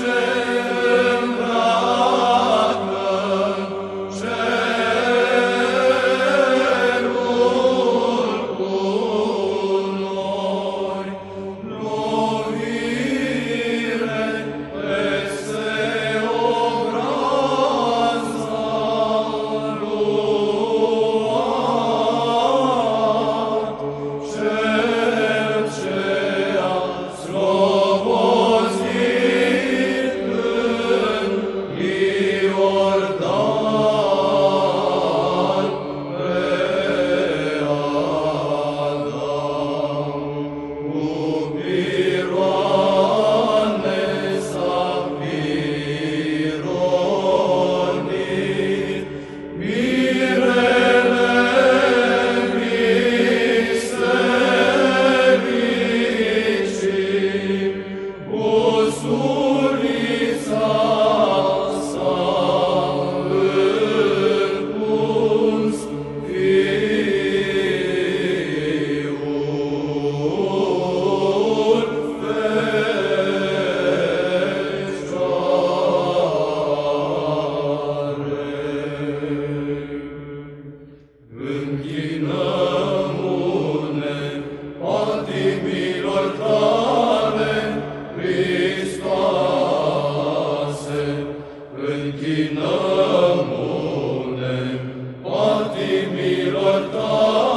Krishna. nosso Sancti milor Tau,